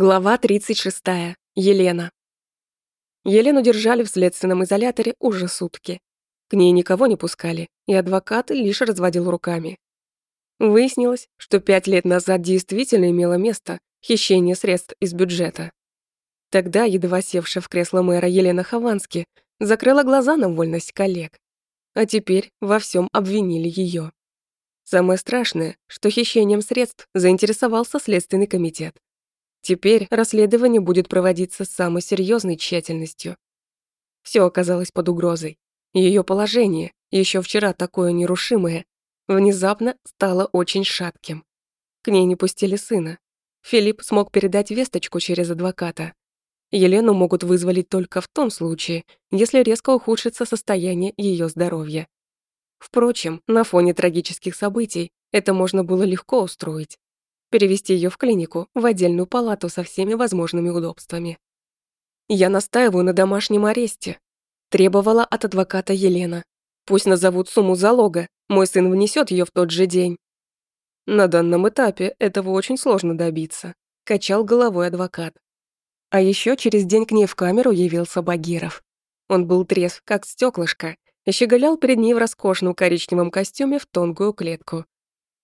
Глава 36. Елена. Елену держали в следственном изоляторе уже сутки. К ней никого не пускали, и адвокат лишь разводил руками. Выяснилось, что пять лет назад действительно имело место хищение средств из бюджета. Тогда едва севшая в кресло мэра Елена Ховански закрыла глаза на вольность коллег. А теперь во всем обвинили ее. Самое страшное, что хищением средств заинтересовался Следственный комитет. Теперь расследование будет проводиться с самой серьезной тщательностью. Все оказалось под угрозой. Ее положение, еще вчера такое нерушимое, внезапно стало очень шатким. К ней не пустили сына. Филипп смог передать весточку через адвоката. Елену могут вызволить только в том случае, если резко ухудшится состояние ее здоровья. Впрочем, на фоне трагических событий это можно было легко устроить перевести ее в клинику, в отдельную палату со всеми возможными удобствами. Я настаиваю на домашнем аресте. Требовала от адвоката Елена. Пусть назовут сумму залога, мой сын внесет ее в тот же день. На данном этапе этого очень сложно добиться, качал головой адвокат. А еще через день к ней в камеру явился Багиров. Он был трезв, как стеклышко, и щеголял перед ней в роскошном коричневом костюме в тонкую клетку.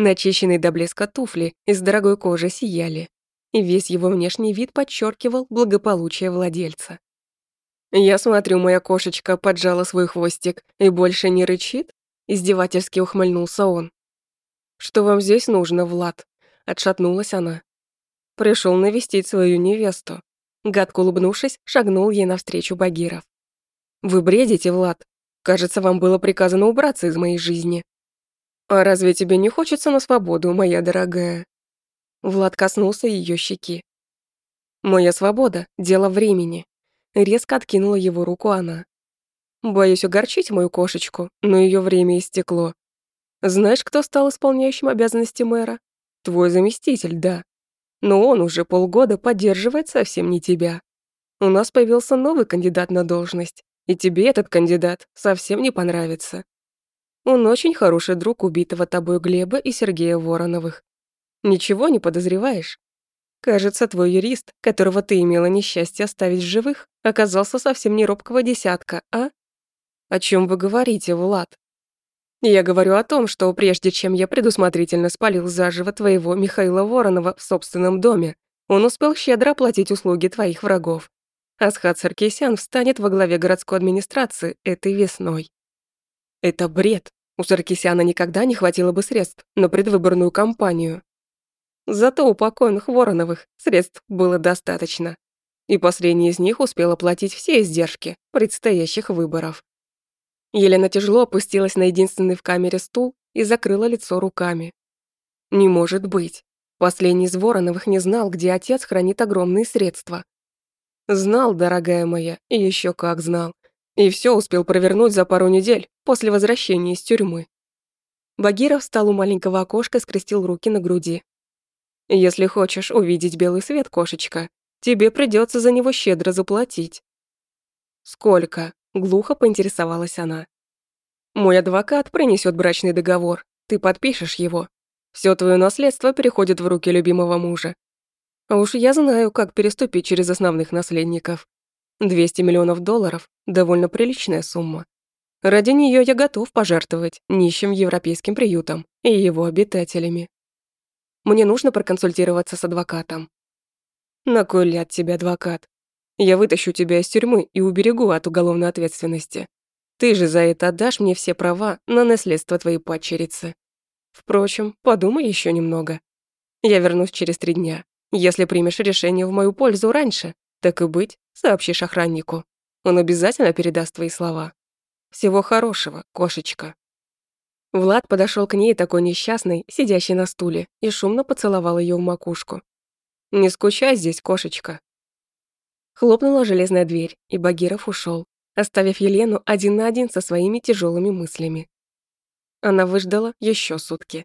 Начищенные до блеска туфли из дорогой кожи сияли, и весь его внешний вид подчеркивал благополучие владельца. «Я смотрю, моя кошечка поджала свой хвостик и больше не рычит?» Издевательски ухмыльнулся он. «Что вам здесь нужно, Влад?» Отшатнулась она. Пришел навестить свою невесту. Гадко улыбнувшись, шагнул ей навстречу Багиров. «Вы бредите, Влад? Кажется, вам было приказано убраться из моей жизни». «А разве тебе не хочется на свободу, моя дорогая?» Влад коснулся ее щеки. «Моя свобода — дело времени». Резко откинула его руку она. «Боюсь огорчить мою кошечку, но ее время истекло. Знаешь, кто стал исполняющим обязанности мэра? Твой заместитель, да. Но он уже полгода поддерживает совсем не тебя. У нас появился новый кандидат на должность, и тебе этот кандидат совсем не понравится. Он очень хороший друг убитого тобой Глеба и Сергея Вороновых. Ничего не подозреваешь? Кажется, твой юрист, которого ты имела несчастье оставить в живых, оказался совсем не робкого десятка, а? О чем вы говорите, Влад? Я говорю о том, что прежде чем я предусмотрительно спалил заживо твоего Михаила Воронова в собственном доме, он успел щедро оплатить услуги твоих врагов. Асхат Саркисян встанет во главе городской администрации этой весной. Это бред. У Саркисяна никогда не хватило бы средств на предвыборную кампанию. Зато у покойных Вороновых средств было достаточно. И последний из них успел оплатить все издержки предстоящих выборов. Елена тяжело опустилась на единственный в камере стул и закрыла лицо руками. Не может быть. Последний из Вороновых не знал, где отец хранит огромные средства. Знал, дорогая моя, и еще как знал. И все успел провернуть за пару недель после возвращения из тюрьмы. Багиров встал у маленького окошка скрестил руки на груди. «Если хочешь увидеть белый свет, кошечка, тебе придется за него щедро заплатить». «Сколько?» — глухо поинтересовалась она. «Мой адвокат принесет брачный договор, ты подпишешь его. Все твое наследство переходит в руки любимого мужа. А уж я знаю, как переступить через основных наследников. 200 миллионов долларов – довольно приличная сумма. Ради нее я готов пожертвовать нищим европейским приютом и его обитателями. Мне нужно проконсультироваться с адвокатом. На кой ляд тебе адвокат? Я вытащу тебя из тюрьмы и уберегу от уголовной ответственности. Ты же за это отдашь мне все права на наследство твоей падчерицы. Впрочем, подумай еще немного. Я вернусь через три дня. Если примешь решение в мою пользу раньше, так и быть, сообщишь охраннику. Он обязательно передаст твои слова. Всего хорошего, кошечка. Влад подошел к ней такой несчастный, сидящий на стуле, и шумно поцеловал ее в макушку. «Не скучай здесь, кошечка». Хлопнула железная дверь, и Багиров ушел, оставив Елену один на один со своими тяжелыми мыслями. Она выждала еще сутки.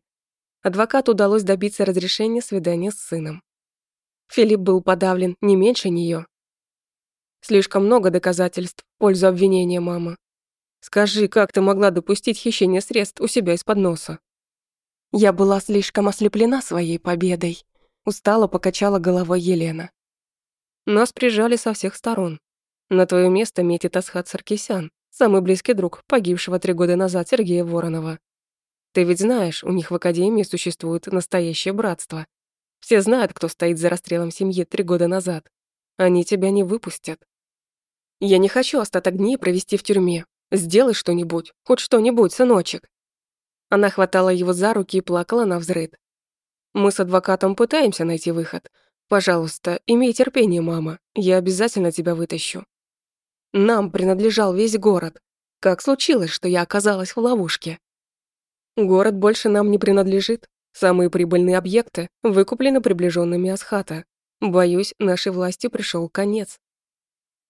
Адвокату удалось добиться разрешения свидания с сыном. Филипп был подавлен не меньше нее. Слишком много доказательств в пользу обвинения мамы. Скажи, как ты могла допустить хищение средств у себя из-под носа? Я была слишком ослеплена своей победой. Устало покачала головой Елена. Нас прижали со всех сторон. На твое место метит Асхат Саркисян, самый близкий друг погибшего три года назад Сергея Воронова. Ты ведь знаешь, у них в Академии существует настоящее братство. Все знают, кто стоит за расстрелом семьи три года назад. Они тебя не выпустят. Я не хочу остаток дней провести в тюрьме. Сделай что-нибудь, хоть что-нибудь, сыночек. Она хватала его за руки и плакала на взрыд. Мы с адвокатом пытаемся найти выход. Пожалуйста, имей терпение, мама. Я обязательно тебя вытащу. Нам принадлежал весь город. Как случилось, что я оказалась в ловушке? Город больше нам не принадлежит. Самые прибыльные объекты выкуплены приближенными Асхата. Боюсь, нашей власти пришел конец.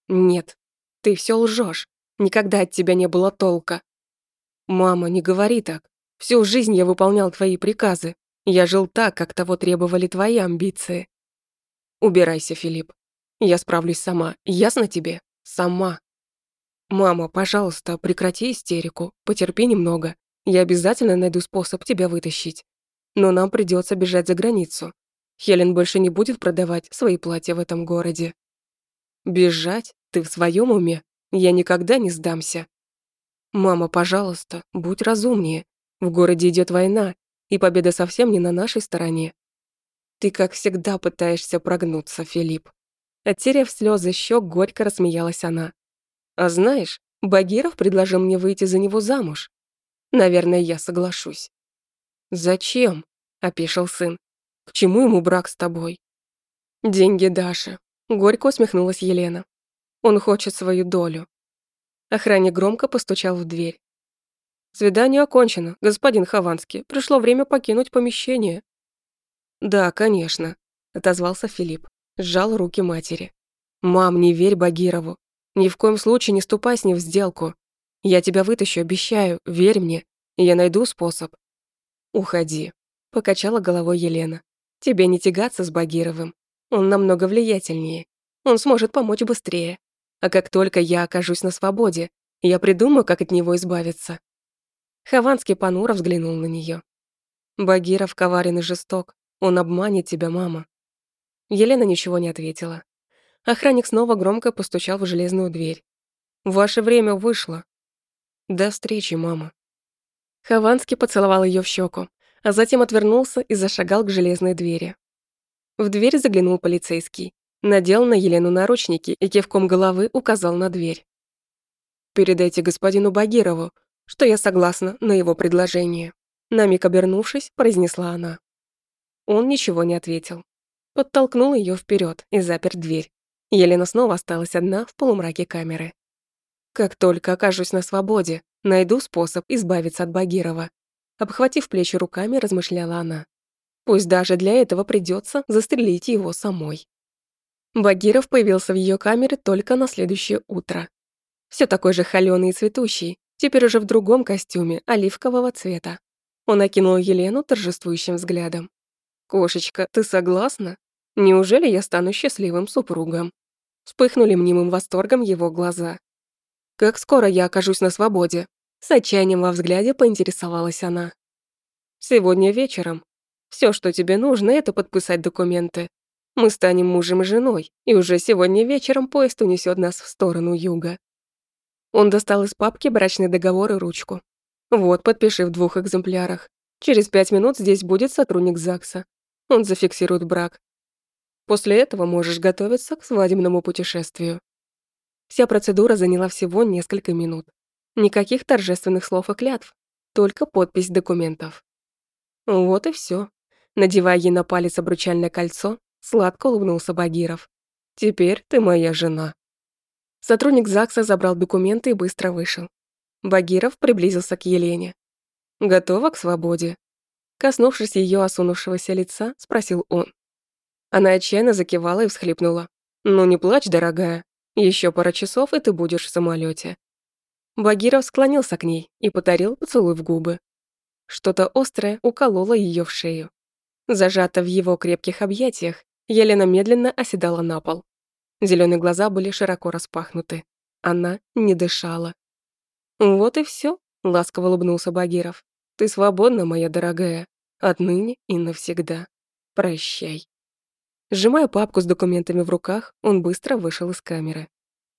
Нет, ты все лжешь. Никогда от тебя не было толка. Мама, не говори так. Всю жизнь я выполнял твои приказы. Я жил так, как того требовали твои амбиции. Убирайся, Филипп. Я справлюсь сама. Ясно тебе? Сама. Мама, пожалуйста, прекрати истерику. Потерпи немного. Я обязательно найду способ тебя вытащить. Но нам придется бежать за границу. Хелен больше не будет продавать свои платья в этом городе. Бежать? Ты в своем уме? Я никогда не сдамся. Мама, пожалуйста, будь разумнее. В городе идет война, и победа совсем не на нашей стороне. Ты, как всегда, пытаешься прогнуться, Филипп. Оттерев слезы щек, горько рассмеялась она. А знаешь, Багиров предложил мне выйти за него замуж. Наверное, я соглашусь. «Зачем?» – опешил сын. «К чему ему брак с тобой?» «Деньги Даши», – горько усмехнулась Елена. «Он хочет свою долю». Охранник громко постучал в дверь. «Свидание окончено, господин Хованский. Пришло время покинуть помещение». «Да, конечно», – отозвался Филипп. Сжал руки матери. «Мам, не верь Багирову. Ни в коем случае не ступай с ним в сделку. Я тебя вытащу, обещаю, верь мне. Я найду способ. Уходи, покачала головой Елена. Тебе не тягаться с Багировым. Он намного влиятельнее. Он сможет помочь быстрее. А как только я окажусь на свободе, я придумаю, как от него избавиться. Хованский понуро взглянул на нее. Багиров коварен и жесток. Он обманет тебя, мама. Елена ничего не ответила. Охранник снова громко постучал в железную дверь. «Ваше время вышло. «До встречи, мама». Хованский поцеловал ее в щеку, а затем отвернулся и зашагал к железной двери. В дверь заглянул полицейский, надел на Елену наручники и кивком головы указал на дверь. «Передайте господину Багирову, что я согласна на его предложение», на миг обернувшись, произнесла она. Он ничего не ответил. Подтолкнул ее вперед и запер дверь. Елена снова осталась одна в полумраке камеры. Как только окажусь на свободе, найду способ избавиться от Багирова. Обхватив плечи руками, размышляла она. Пусть даже для этого придется застрелить его самой. Багиров появился в ее камере только на следующее утро. Все такой же холёный и цветущий, теперь уже в другом костюме, оливкового цвета. Он окинул Елену торжествующим взглядом. «Кошечка, ты согласна? Неужели я стану счастливым супругом?» Вспыхнули мнимым восторгом его глаза. Как скоро я окажусь на свободе? С отчаянием во взгляде поинтересовалась она. Сегодня вечером. Все, что тебе нужно, это подписать документы. Мы станем мужем и женой, и уже сегодня вечером поезд унесет нас в сторону юга. Он достал из папки брачный договор и ручку. Вот, подпиши в двух экземплярах. Через пять минут здесь будет сотрудник ЗАГСа. Он зафиксирует брак. После этого можешь готовиться к свадебному путешествию. Вся процедура заняла всего несколько минут. Никаких торжественных слов и клятв, только подпись документов. Вот и все. Надевая ей на палец обручальное кольцо, сладко улыбнулся Багиров. «Теперь ты моя жена». Сотрудник ЗАГСа забрал документы и быстро вышел. Багиров приблизился к Елене. «Готова к свободе?» Коснувшись ее осунувшегося лица, спросил он. Она отчаянно закивала и всхлипнула. «Ну не плачь, дорогая. Еще пара часов, и ты будешь в самолете. Багиров склонился к ней и подарил поцелуй в губы. Что-то острое укололо ее в шею. Зажата в его крепких объятиях, Елена медленно оседала на пол. Зеленые глаза были широко распахнуты. Она не дышала. «Вот и все, ласково улыбнулся Багиров. «Ты свободна, моя дорогая, отныне и навсегда. Прощай». Сжимая папку с документами в руках, он быстро вышел из камеры.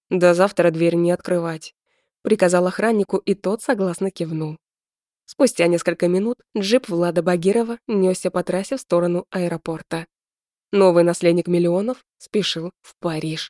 «До завтра дверь не открывать», — приказал охраннику, и тот согласно кивнул. Спустя несколько минут джип Влада Багирова несся по трассе в сторону аэропорта. Новый наследник миллионов спешил в Париж.